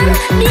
Be